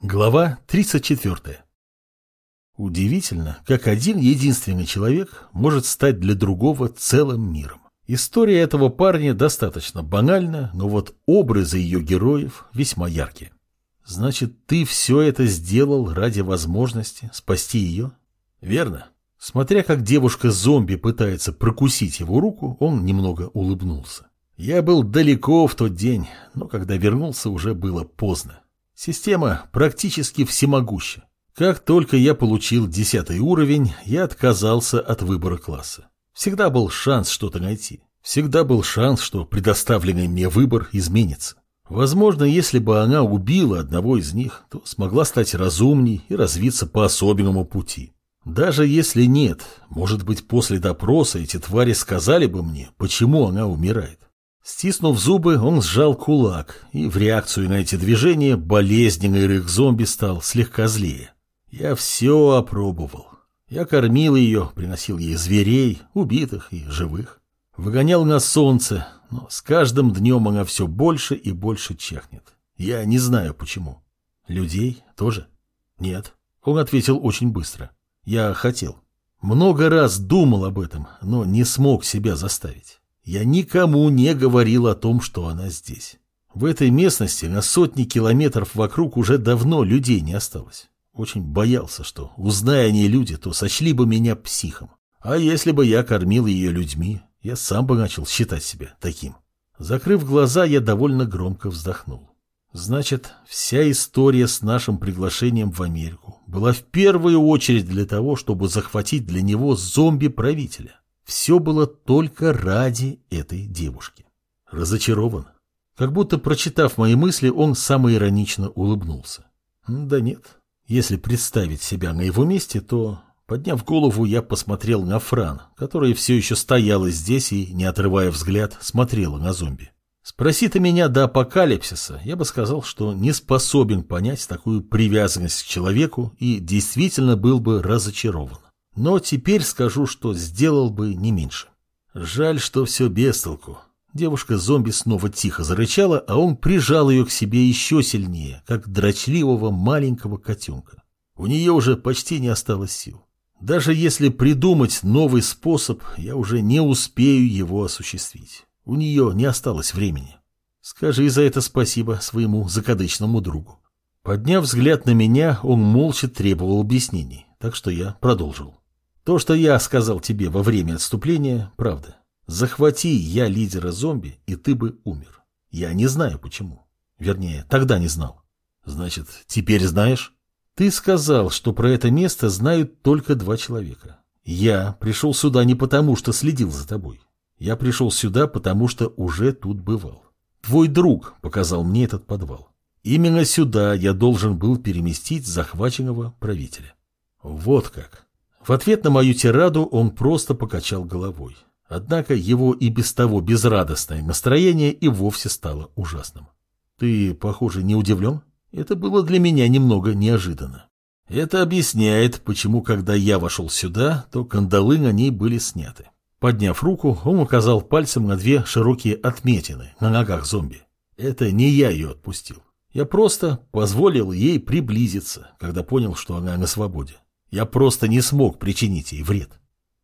Глава 34. Удивительно, как один единственный человек может стать для другого целым миром. История этого парня достаточно банальна, но вот образы ее героев весьма яркие. Значит, ты все это сделал ради возможности спасти ее? Верно. Смотря как девушка-зомби пытается прокусить его руку, он немного улыбнулся. Я был далеко в тот день, но когда вернулся, уже было поздно. Система практически всемогуща. Как только я получил десятый уровень, я отказался от выбора класса. Всегда был шанс что-то найти. Всегда был шанс, что предоставленный мне выбор изменится. Возможно, если бы она убила одного из них, то смогла стать разумней и развиться по особенному пути. Даже если нет, может быть, после допроса эти твари сказали бы мне, почему она умирает. Стиснув зубы, он сжал кулак, и в реакцию на эти движения болезненный рык зомби стал слегка злее. Я все опробовал. Я кормил ее, приносил ей зверей, убитых и живых. Выгонял на солнце, но с каждым днем она все больше и больше чахнет. Я не знаю почему. Людей тоже? Нет. Он ответил очень быстро. Я хотел. Много раз думал об этом, но не смог себя заставить. Я никому не говорил о том, что она здесь. В этой местности на сотни километров вокруг уже давно людей не осталось. Очень боялся, что, узная они люди, то сочли бы меня психом. А если бы я кормил ее людьми, я сам бы начал считать себя таким. Закрыв глаза, я довольно громко вздохнул. Значит, вся история с нашим приглашением в Америку была в первую очередь для того, чтобы захватить для него зомби-правителя. Все было только ради этой девушки. Разочарован. Как будто, прочитав мои мысли, он самоиронично улыбнулся. Да нет. Если представить себя на его месте, то, подняв голову, я посмотрел на Фран, которая все еще стояла здесь и, не отрывая взгляд, смотрела на зомби. Спроси ты меня до апокалипсиса, я бы сказал, что не способен понять такую привязанность к человеку и действительно был бы разочарован. Но теперь скажу, что сделал бы не меньше. Жаль, что все без толку. Девушка-зомби снова тихо зарычала, а он прижал ее к себе еще сильнее, как дрочливого маленького котенка. У нее уже почти не осталось сил. Даже если придумать новый способ, я уже не успею его осуществить. У нее не осталось времени. Скажи за это спасибо своему закадычному другу. Подняв взгляд на меня, он молча требовал объяснений, так что я продолжил. То, что я сказал тебе во время отступления, правда. Захвати я лидера зомби, и ты бы умер. Я не знаю почему. Вернее, тогда не знал. Значит, теперь знаешь? Ты сказал, что про это место знают только два человека. Я пришел сюда не потому, что следил за тобой. Я пришел сюда, потому что уже тут бывал. Твой друг показал мне этот подвал. Именно сюда я должен был переместить захваченного правителя. Вот как. В ответ на мою тираду он просто покачал головой. Однако его и без того безрадостное настроение и вовсе стало ужасным. «Ты, похоже, не удивлен?» Это было для меня немного неожиданно. Это объясняет, почему, когда я вошел сюда, то кандалы на ней были сняты. Подняв руку, он указал пальцем на две широкие отметины на ногах зомби. Это не я ее отпустил. Я просто позволил ей приблизиться, когда понял, что она на свободе. Я просто не смог причинить ей вред.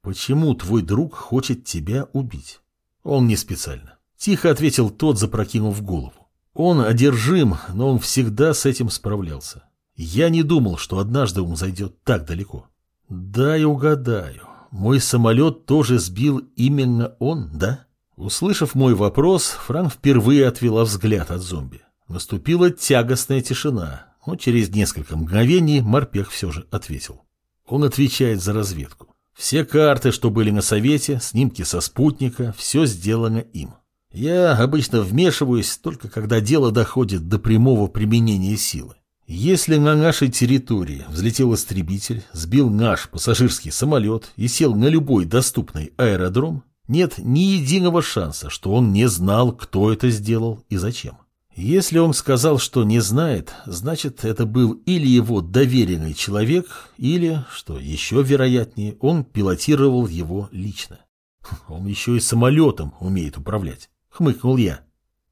Почему твой друг хочет тебя убить? Он не специально. Тихо ответил тот, запрокинув голову. Он одержим, но он всегда с этим справлялся. Я не думал, что однажды он зайдет так далеко. Дай угадаю. Мой самолет тоже сбил именно он, да? Услышав мой вопрос, Франк впервые отвела взгляд от зомби. Наступила тягостная тишина, но через несколько мгновений морпех все же ответил. Он отвечает за разведку. Все карты, что были на совете, снимки со спутника, все сделано им. Я обычно вмешиваюсь только когда дело доходит до прямого применения силы. Если на нашей территории взлетел истребитель, сбил наш пассажирский самолет и сел на любой доступный аэродром, нет ни единого шанса, что он не знал, кто это сделал и зачем. Если он сказал, что не знает, значит, это был или его доверенный человек, или, что еще вероятнее, он пилотировал его лично. Он еще и самолетом умеет управлять, хмыкнул я.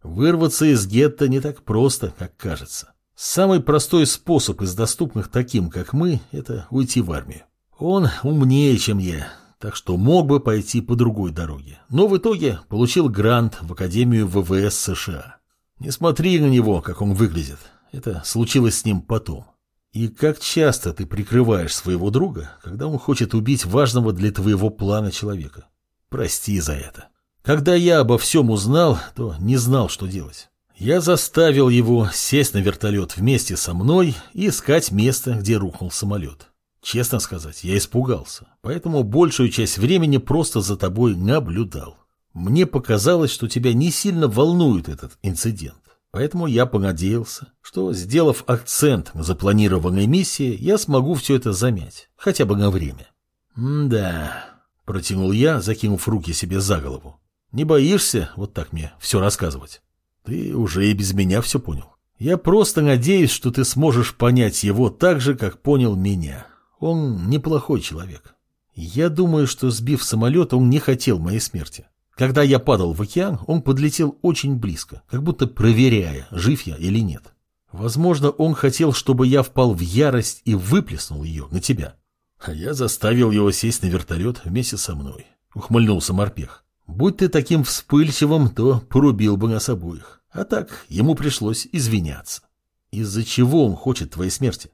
Вырваться из гетто не так просто, как кажется. Самый простой способ из доступных таким, как мы, это уйти в армию. Он умнее, чем я, так что мог бы пойти по другой дороге. Но в итоге получил грант в Академию ВВС США. Не смотри на него, как он выглядит. Это случилось с ним потом. И как часто ты прикрываешь своего друга, когда он хочет убить важного для твоего плана человека? Прости за это. Когда я обо всем узнал, то не знал, что делать. Я заставил его сесть на вертолет вместе со мной и искать место, где рухнул самолет. Честно сказать, я испугался, поэтому большую часть времени просто за тобой наблюдал. Мне показалось, что тебя не сильно волнует этот инцидент, поэтому я понадеялся, что, сделав акцент на запланированной миссии, я смогу все это замять, хотя бы на время. «Да», — протянул я, закинув руки себе за голову. «Не боишься вот так мне все рассказывать? Ты уже и без меня все понял. Я просто надеюсь, что ты сможешь понять его так же, как понял меня». Он неплохой человек. Я думаю, что сбив самолет, он не хотел моей смерти. Когда я падал в океан, он подлетел очень близко, как будто проверяя, жив я или нет. Возможно, он хотел, чтобы я впал в ярость и выплеснул ее на тебя. А я заставил его сесть на вертолет вместе со мной. Ухмыльнулся морпех. Будь ты таким вспыльчивым, то порубил бы нас обоих. А так ему пришлось извиняться. Из-за чего он хочет твоей смерти?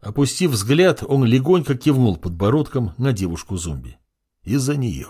Опустив взгляд, он легонько кивнул подбородком на девушку-зомби. Из-за нее.